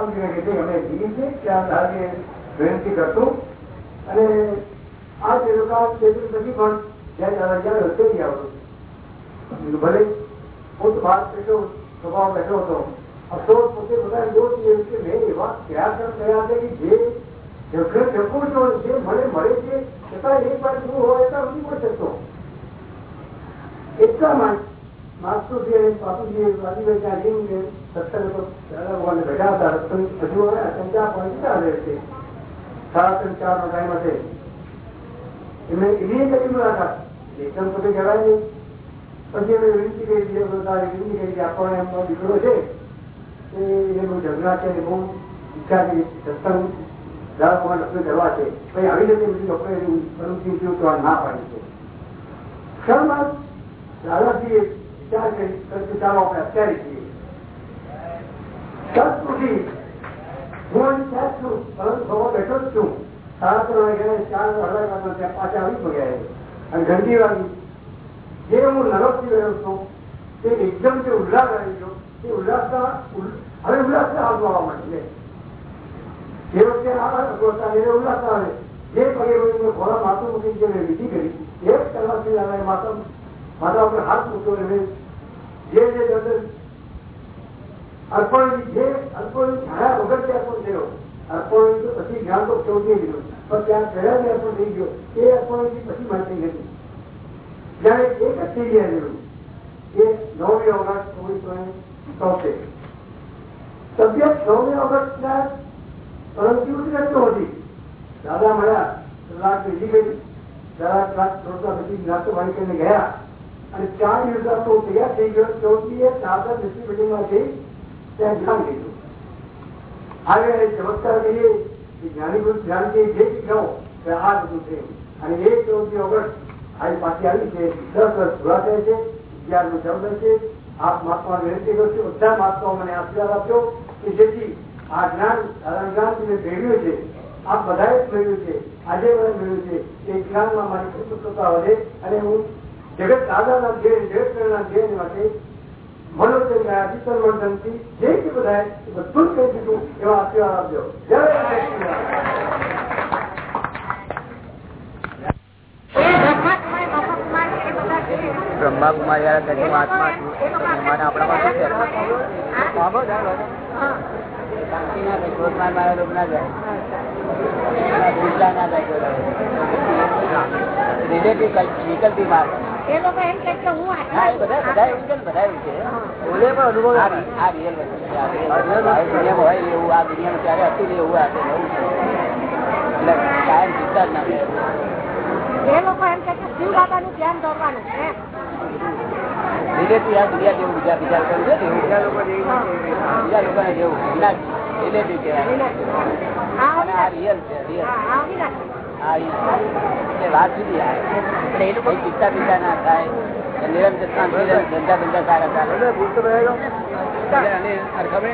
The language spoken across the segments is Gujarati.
અમે જીવી છે ત્યાં ધારે વિનંતી કરતું. અને આ જે લોકો પછી પણ જ્યાં દાદા જ્યારે રસ્તે નહીં આવતું. ભલે પોત ભાગ બેઠો સ્વભાવ બેઠો હતો અફસોસ પોતે બધા દોષ કે મેં એવા પ્રયાસ કર્યા છે કે જે જગ્યા જપું છો જે મને મળે છે, છતાં એક હોય એટલા નથી પણ શકતો. એટલામાં માસ્તુજી અને બાપુજી વાદીભાઈ ત્યાં જઈને સત્સંગ ભગવાનને બેઠા હતા સત્સંગ સંચાર પણ કેટલા છે? સાડા ત્રણ ચાર એમને એની કરી મુલાકાત. એકદમ પોતે નહીં પછી એમને વિનંતી કરી દીધી વિનંતી કરી આપણને એમનો દીકરો છે. એ એનું ઝઘડા છે બહુ ઈચ્છા છે, સત્સંગ ભગવાન રસ્તે કરવા છે. પછી આવી રીતે બધી ડોક્ટરે ના પાડી છે. ક્ષણમાં દાદાજીએ વિચાર કરી ચાલો આપણે અત્યારે છીએ સત સુધી હું અહીં ત્યાં છું પરંતુ સવા બેઠો જ છું સાડા ત્રણ વાગે ચાર અઢાર વાગ્યા ત્યાં પાછા આવી પડ્યા અને ઘંટી વાગી જે હું નરકથી રહ્યો છું તે એકદમ જે ઉલ્લાસ આવી ગયો તે ઉલ્લાસના હવે ઉલ્લાસના હાથ આવવા માંડી જે વખતે આ એને ઉલ્લાસ આવે જે પગે મેં ઘોડા માથું મૂકી જે મેં વિધિ કરી એક કલાકથી આવે માતા માતા ઉપર હાથ મૂક્યો અને જે જે દર્શન. અર્પણ જે અર્પણ છાયા વગર તે અર્પણ થયો. અર્પણ પછી જ્ઞાન તો ચોથી ગયો પણ ત્યાં થયા ને અર્પણ થઈ ગયો. એ અર્પણ પછી મારી થઈ હતી. જયારે એક અતિરિયા જેવું એ નવમી ઓગસ્ટ ઓગણીસો ચોતેર તબિયત નવમી ઓગસ્ટ ના પરંતુ હતી. દાદા મળ્યા કલાક બીજી ગઈ. દાદા કલાક થોડા પછી નાસ્તો પાણી કરીને ગયા. અને ચાર દિવસ તો તૈયાર થઈ ગયો. ચૌદમી એ દાદા નિશ્ચિત મિટિંગમાં જઈ ત્યાં ધ્યાન લીધું. હવે ચમત્કાર કહીએ કે જ્ઞાની પુરુષ ધ્યાન કે જે કહો કે આ બધું છે. અને એ ચૌદમી ઓગસ્ટ આજે પાછી આવી છે. દસ વર્ષ પૂરા થયા છે. અગિયારમું જન્મ છે. આપ મહાત્મા વિનંતી કરું છું, બધા મહાત્માઓ મને આશીર્વાદ આપ્યો કે જેથી આ જ્ઞાન સાધારણ જ્ઞાન તમે મેળવ્યું છે, આપ બધાએ જ મેળવ્યું છે. આજે મને મેળવ્યું છે. એ જ્ઞાનમાં મારી કુટુંબતા વધે અને હું જગત દાદાના ધ્યેય જગતના ધ્યેય માટે મનોરંજન ચિત્તન મંથનથી જે કે બધાએ બધું જ કહી દીધું એવા આશીર્વાદ આપજો. જય બ્રહ્મા કુમાર યાર ગરીબ આત્મા છું. આપણામાં શું છે. રિલેટિવ વિકલ્પી માર્ગ એ લોકો એમ કે હું આ દુનિયામાં હોય એવું આ દુનિયામાં ત્યારે હતું એવું આ છે એવું છે. એટલે કાયમ ચિંતા જ ના એ લોકો એમ કે શિવ બાબા નું ધ્યાન દોરવાનું રિલેટિવ આ દુનિયા જેવું બીજા બીજા લોકો છે બીજા લોકો ને જેવું. રિલેટિવ કહેવાય. આ રિયલ છે રિયલ વાત જુદી આવે એ લોકો ચિંતા પીતા ના થાય નિરંતર ધંધા ધંધા સારા ચાલે એટલે આને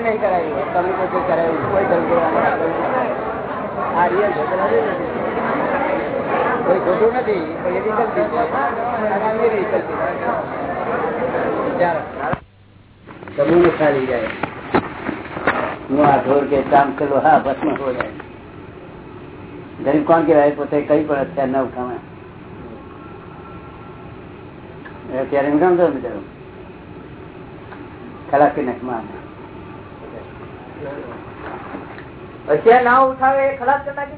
નહીં કરાવી તમે કોઈ કરાવ્યું કોઈ ધંધો આ રિયલ? કોઈ ખોટું નથી પણ એ છે. સમૂહ ચાલી. જાય. હું આ ઢોર કે કામ કરો હા ભસ્મ હો જાય. ગરીબ કોણ કેવાય પોતે કઈ પણ અત્યારે ન ઉઠાવે અત્યારે એમ કામ તો બિચારો. ખલાસી નખમાં અત્યાર ના ઉઠાવે એ ખલાસ કરતા કે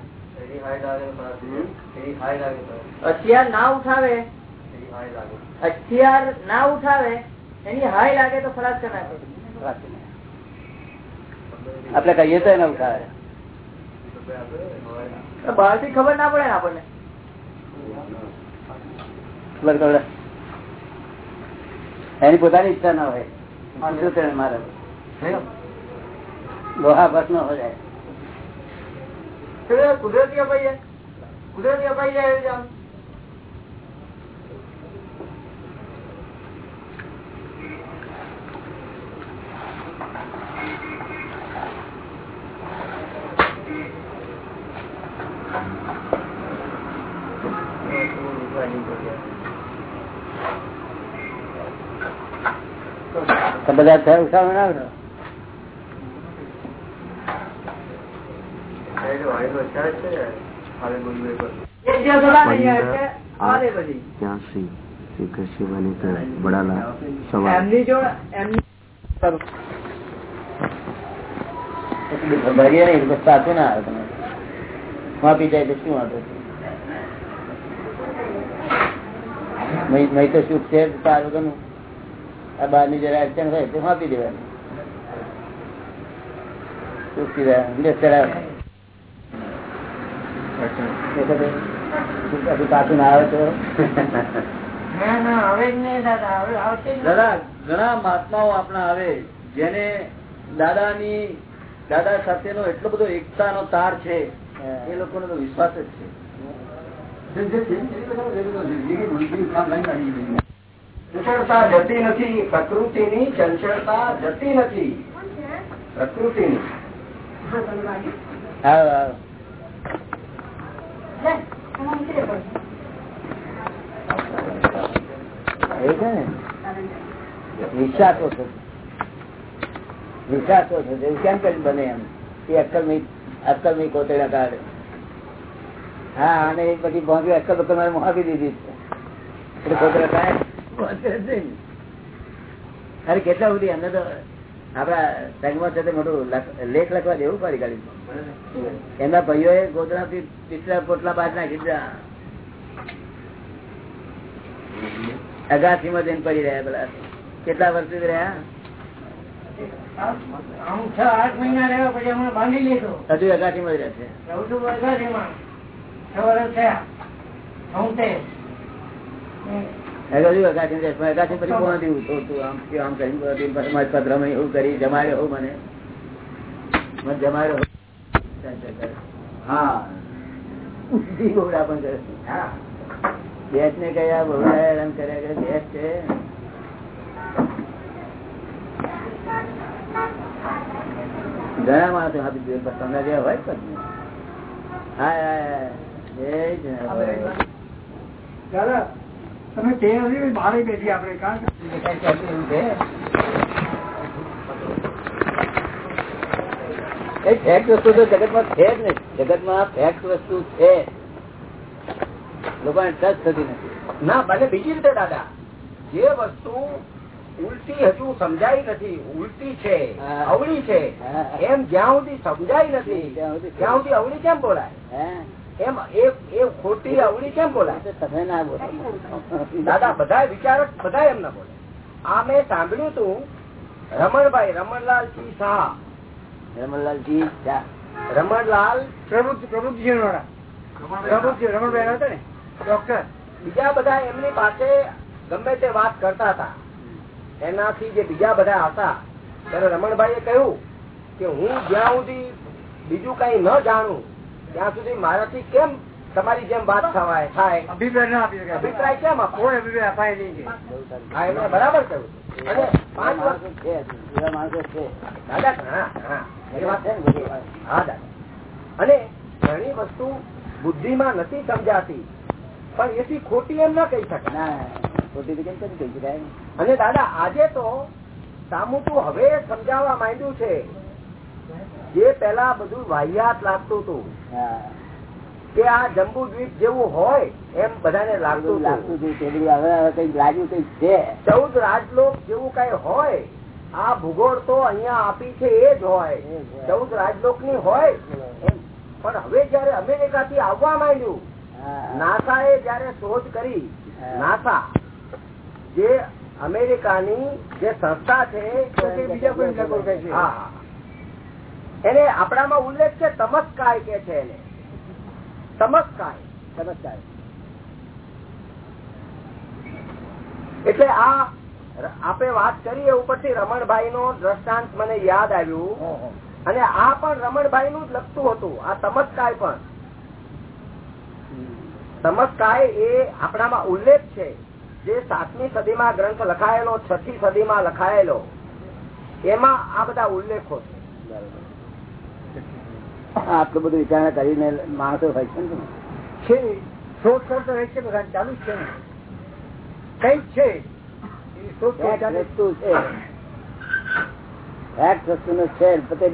અત્યાર ના ઉઠાવે? અત્યાર ના ઉઠાવે એની હાય લાગે તો ખલાસ કરી નાખે આપણે કહીએ તો એને ઉઠાવે. બહારથી ખબર ના પડે ને આપણને. ખબર એની પોતાની ઈચ્છા ના હોય. મારે? લોહા ભસ નો જાય. કુદરતી અપાઈ જાય. કુદરતી અપાઈ જાય એવી જાણ. તો બધા થયા ઉઠાવે ના ઉઠાવે? એક દિવસ ઓલા નહીં આવે છે, આવે બધી. ત્યાંસી શ્રી કૃષ્ણ બડાલા થયા એમની ના એમની ભરીએ નહીં સાચું ના આવે તમે માપી જાય તો શું વાંધો? મય તો સુખ છે તાર વગરનું આ બહારની જરા અડચણ હોય તો માપી દેવાનું. સુખી રહ્યા પાછું પાછું ના આવે તો. ના ના હવે જ નહીં દાદા હવે આવશે જ નહીં. દાદા ઘણા મહાત્માઓ આપણા આવે જેને દાદાની દાદા સાથેનો એટલો બધો એકતાનો તાર છે એ લોકોનો તો વિશ્વાસ જ છે. ચંચળતા જતી નથી, પ્રકૃતિની ચંચળતા જતી નથી. પ્રકૃતિની. ને. વિશ્વાસ છે. વિશ્વાસ છે. કેમ કરી બને એમ? એ અક્કલમી અક્કલમી કોતેડા કાઢે હા અને એ પછી પહોંચ્યું અક્કલ તો મારે મોહાવી દીધી છે. અરે કેટલા સુધી? એમને તો આપડા સંઘમાં છે મોટું લેખ લખવા દેવું પડી કાઢ્યું એમના ભાઈઓએ ગોધરાથી પિછલા પોટલા બાદ નાખી દીધા. અગાસીમાં જઈને પડી રહ્યા પેલા. કેટલા વર્ષ રહ્યા? હજુ અગાસીમાં જ રહેશે. છ. વર્ષ થયા છોતેર. પછી પછી. હા હા. બેસ ને કયા કર્યા કરે બેસ છે. ઘણા માણસો દીધું પણ હોય જય જય દાદા તમે તે નથી બહાર બેઠી આપણે ફેક્ટ વસ્તુ. તો જગતમાં છે જ નહીં જગતમાં ફેક્ટ વસ્તુ છે લોકોને ટચ થતી નથી. ના ભલે બીજી રીતે દાદા. જે વસ્તુ ઉલટી હજુ સમજાઈ નથી ઉલટી છે. અવળી છે. એમ જ્યાં સુધી સમજાઈ નથી ત્યાં સુધી- અવળી કેમ બોલાય? હે. એમ એ એ ખોટી અવળી કેમ બોલાય? તમે ના બોલો. દાદા બધા વિચારક બધા એમ ના બોલે. આ મેં સાંભળ્યું તું રમણભાઈ રમણલાલજી શાહ. રમણલાલજી શાહ. રમણલાલ પ્રભુ પ્રભુજી પ્રભુજી રમણભાઈ હતા ને? ડોક્ટર. બીજા બધા એમની પાસે ગમે તે વાત કરતા હતા. એનાથી જે બીજા બધા હતા ત્યારે રમણભાઈએ કહ્યું કે હું જ્યાં સુધી બીજું કઈ ન જાણું ત્યાં સુધી મારાથી કેમ તમારી જેમ વાત થવાય? થાય. અભિપ્રાય અભિપ્રાય કેમ કોઈ અભિપ્રાય અપાય નહીં બરાબર કહ્યું. અને ઘણા વસ્તુ બુદ્ધિ માં નથી સમજાતી પણ એથી ખોટી એમ ન કહી શકાય. ખોટી કેમ કહી શકાય. અને દાદા આજે તો સામુતું હવે સમજાવવા માંડ્યું છે. જે પેલા બધું વાહિયાત લાગતું હતું કે આ જંબુ દ્વીપ જેવું હોય એમ બધાને લાગતું લાગતું હતું હવે હવે લાગ્યું કઈ છે. ચૌદ રાજલોક જેવું કઈ હોય આ ભૂગોળ તો અહિયાં આપી છે એ જ હોય. ચૌદ રાજલોકની હોય. પણ હવે જયારે અમેરિકા થી આવવા માંડ્યું નાસા એ જયારે શોધ કરી નાસા જે અમેરિકાની જે સંસ્થા છે બીજા કોઈ. એને આપણામાં ઉલ્લેખ છે તમસ્કાય કે છે એને. તમસ્કાય તમસ્કાય. એટલે આ આપણે વાત કરીએ ઉપરથી રમણભાઈ નો દ્રષ્ટાંત મને યાદ આવ્યું. અને આ પણ રમણભાઈ નું જ લખતું હતું. આ તમસ્કાય પણ. તમસ્કાય એ આપણામાં ઉલ્લેખ છે. જે સાતમી સદીમાં ગ્રંથ લખાયેલો છઠ્ઠી સદીમાં લખાયેલો. એમાં આ બધા ઉલ્લેખો છે. આટલું બધું વિચારણા કરીને માણસો હોય છે ને છે શોધખોળ તો રહેશે બધા ચાલુ જ છે ચાલુ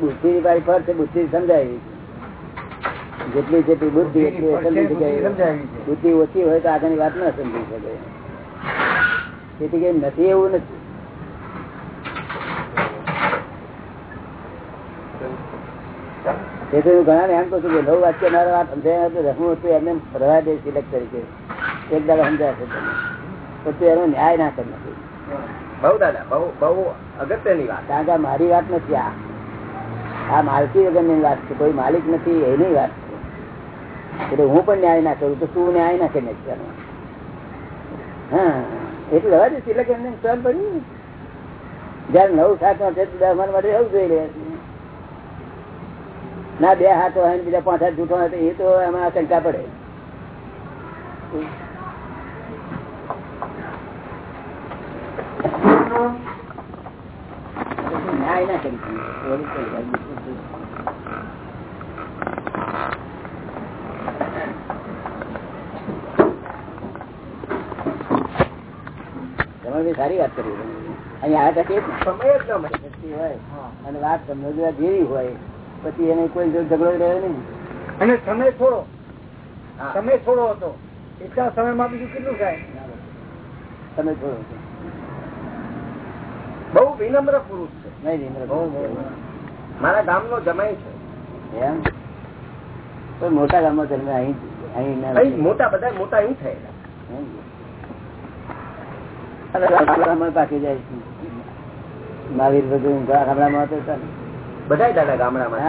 બુદ્ધિ પર છે. બુદ્ધિ સમજાય જેટલી જેટલી બુદ્ધિ એટલી સમજાવી. બુદ્ધિ ઓછી હોય તો આગળની વાત ના સમજી શકે. તેથી કઈ નથી એવું નથી. તેથી હું ઘણા એમ કહું કે નવ વાક્ય મારા વાત સમજાય તો રમવું હતું એમને રવા દે સિલેક્ટ તરીકે. એક દાડો સમજાય છે તમને. પછી એનો ન્યાય ના કરી નથી બહુ દાદા બહુ બહુ અગત્યની વાત. કારણ કે મારી વાત નથી આ. આ માલકી વગરની વાત છે. કોઈ માલિક નથી એની વાત છે. એટલે હું પણ ન્યાય ના કરું તો તું ન્યાય ના કરી નાખી હા એટલે રવા દે સિલેક્ટ એમને સહન પડ્યું જયારે નવ સાતમાં છે ત્યારે અમારા માટે એવું જોઈ રહ્યા છે. ના બે હાથ હોય ને બીજા પાંચ હાથ જૂઠો હોય એ તો એમાં શંકા પડે. સારી વાત કરી. અહીંયા આ તકલીફ સમય જ ન હોય અને વાત સમજવા જેવી હોય. પછી એને કોઈ ઝઘડો રહ્યો નહીં. અને સમય થોડો. સમય થોડો હતો. એટલા સમયમાં બીજું કેટલું થાય? સમય થોડો હતો. બહુ વિનમ્ર પુરુષ છે. નહીં વિનમ્ર મારા ગામ નો જમાય છે. એમ? તો મોટા ગામમાં જન્મે અહીં અહીં મોટા બધા મોટા અહીં થયેલા. પાકી જાય છે. મહાવીર બધું ગામડામાં હતો ચાલે. બધા દાદા ગામડામાં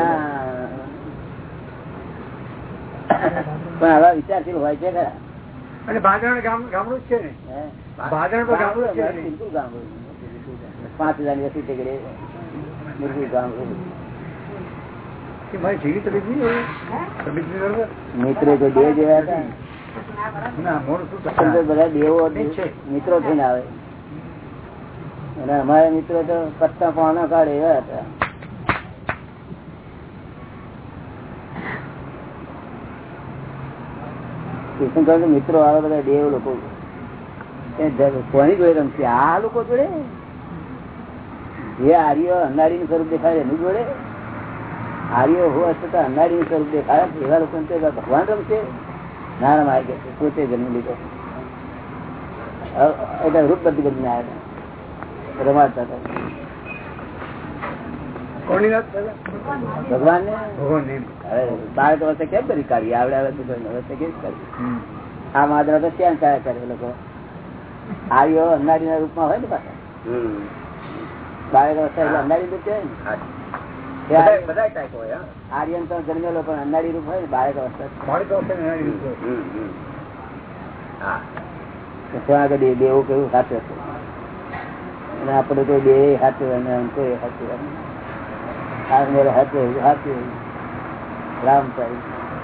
પણ આવા વિચારશીલ હોય છે ખરા અને ભાદરણ ગામડું જ છે ને? ભાદરણ પણ ગામડું છે બિલકુલ ગામડું. પાંચ હજારની વસ્તી ટેકડે બિલકુલ ગામડું? મિત્રો તો બે જેવા હતા. બધા દેવો મિત્રો થઈને આવે. અને અમારા મિત્રો તો પત્તા પાણા કાઢે એવા હતા. કૃષ્ણ કહે મિત્રો આવે બધા દેવ લોકો. કોની જોડે રમશે? આ લોકો જોડે? જે આર્ય અંધારી નું સ્વરૂપ દેખાય એનું જોડે? આર્ય હોવા છતાં અંધારી નું સ્વરૂપ દેખાય, એવા લોકો ભગવાન રમશે? ના રમાય કે. પોતે જન્મ લીધો. એટલે રૂપ બધી બધી આવ્યા રમાડતા હતા? ભગવાન ને બાળક વચ્ચે કેમ કરી કાઢી? આવડે વચ્ચે કેમ કરી આ માદરા તો ક્યાં કયા કરે લોકો? આર્યો અંધારી ના રૂપમાં હોય ને પાછા? બાળક અંધારી રૂપ કહેવાય. આર્યન તો જન્મેલો પણ અંધારી રૂપ હોય ને બાળક અવસ્થા મારી તો અવસ્થા નહીં આવી રીતે. હમ, હમ. હા. તો ત્યાં આગળ દેવું કેવું સાચું હતું? અને આપણે તો બે સાચું અને તો એ સાચું આ મેરે સાચું સાચું રામ સાહેબ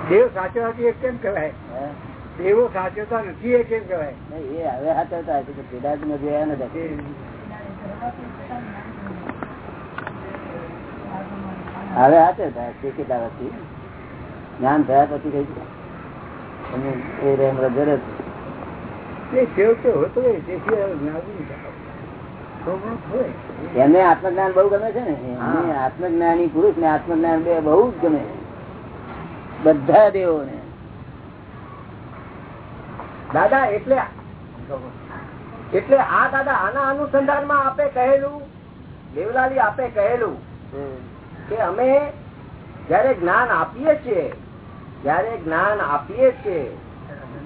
દેવ સાચવવાથી એ કેમ કહેવાય? દેવો સાચવતા નથી એ કેમ કહેવાય? એ હવે સાચવતા હશે પેલા જ જોયા નથી. હવે સાચવતા હશે કેટલા વર્ષથી જ્ઞાન થયા પછી કઈ એ રેમ રજર દેવ તો હોતો જ્ઞાન નહીં થાય. થોડું ઘણું હોય. એમને આત્મજ્ઞાન બહુ ગમે છે ને? આત્મજ્ઞાની પુરુષ ને આત્મજ્ઞાન બે બહુ જ ગમે. બધા દેવો ને દાદા એટલે એટલે આ દાદા આના અનુસંધાનમાં આપે કહેલું દેવલાલી આપે કહેલું કે અમે જયારે જ્ઞાન આપીએ છીએ જયારે જ્ઞાન આપીએ છીએ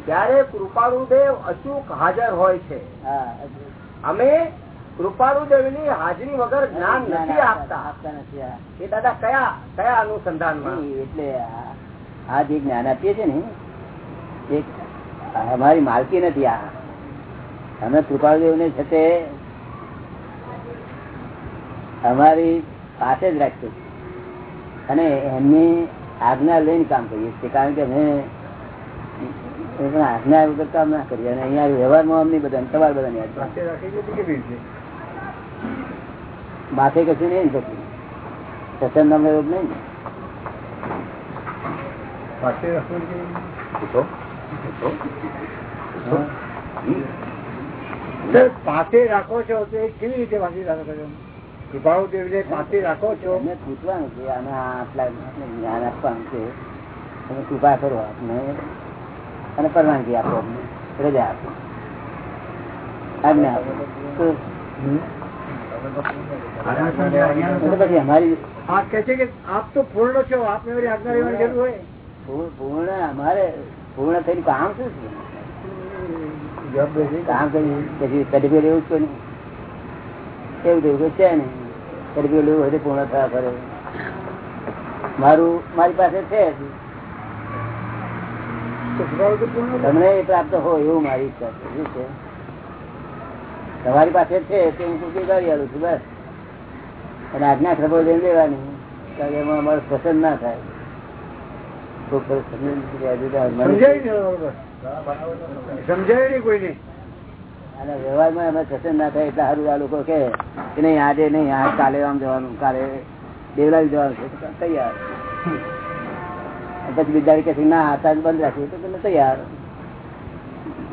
ત્યારે કૃપાળુ દેવ અચૂક હાજર હોય છે. અમે કૃપાળુદેવની હાજરી વગર જ્ઞાન નથી આપતા. આપતા નથી એ દાદા કયા કયા અનુસંધાનમાં? એટલે આ- જે જ્ઞાન આપીએ છે ને એ અમારી માલકી નથી આ. અમે કૃપાળદેવ ને છે તે અમારી પાસે જ રાખીએ છીએ. અને એમની આજ્ઞા લઈને કામ કરીએ છીએ કારણ કે અમે આજ્ઞા વગર કામ ના કરીએ. અને અહીંયા વ્યવહારમાં અમને બધા સવાર બધા? માથે કશું નહીં પછી સત્સંગ અમને રોગ નહીં પાસે રાખો છો તો એ કેવી રીતે પાસે રાખો છો? કૃપાળુ દેવને પાસે રાખો છો? એમને પૂછવાનું છે આને આટલા જ્ઞાન આપવાનું છે. તમે કૃપા કરો આપને. અને પરવાનગી આપો અમને. રજા આપો. આજ્ઞા આપો. તો એટલે પછી અમારી આ કે છે કે આપ તો પૂર્ણ છો આપને વળી આજ્ઞા લેવાની જરૂર હોય. પૂર્ણ અમારે પૂર્ણ થઈને કામ શું છે? કામ કરી પછી સર્ટિફિકેટ એવું જ કોઈ નહીં. એવું તો એવું છે ને. સર્ટિફિકેટ એવું હોય પૂર્ણ થયા કરે મારું મારી પાસે છે. તમને એ પ્રાપ્ત હોય એવું મારી ઈચ્છા છે. શું છે? તમારી પાસે છે તે હું કુકી કરી આલું છું બસ. અને આજ્ઞા ખબર લઈ લેવાની કારણ કે એમાં અમારે પસંદ ના થાય. અને વ્યવહારમાં અમે પસંદ ના એટલે સારું આ લોકો કે નહીં આજે નહીં આ કાલે આમ જવાનું કાલે દેવલાવી જવાનું છે તૈયાર. પછી બીજા કે ના આતા બંધ રાખ્યું તો તૈયાર.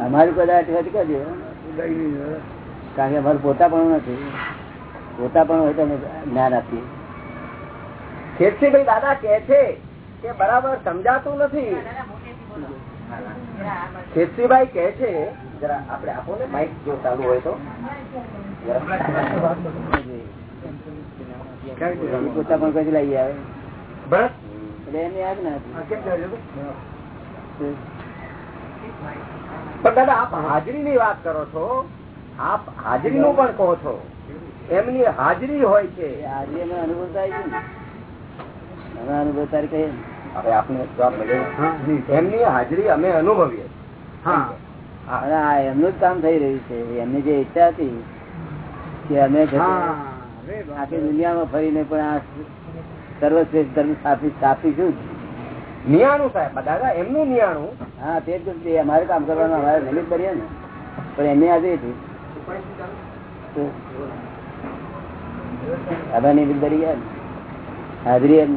અમારી કદાચ કહેજો કારણ કે અમારું પોતા પણ નથી. પોતા પણ હોય તો અમે જ્ઞાન આપીએ. ખેતસીભાઈ દાદા કે છે કે બરાબર સમજાતું નથી. ખેતસીભાઈ કે છે જરા આપણે આપો ને માઇક જો ચાલુ હોય તો. પોતા પણ કઈ લઈ આવે. ભરત એટલે એની આજ્ઞા? પણ દાદા આપ હાજરી ની વાત કરો છો. આપ હાજરી નું પણ કહો છો. એમની હાજરી હોય છે. એ અમે અનુભવ થાય છે અમે અનુભવ તારી કહીએ હવે આપને જવાબ મળ્યો. એમની હાજરી અમે અનુભવીએ. હા. એમનું જ કામ થઈ રહ્યું છે. એમની જે ઈચ્છા હતી કે અમે આખી દુનિયામાં ફરીને પણ આ સર્વશ્રેષ્ઠ ધર્મ સ્થાપી સ્થાપીશું જ. નિયાણું સાહેબ દાદા એમનું નિયાણું. હા તે જ અમારે કામ કરવાનું અમારે નિમિત્ત કરીએ ને. પણ એમની હાજરી હતી. અદાની બિલ દરી ગયા હાજરી એમ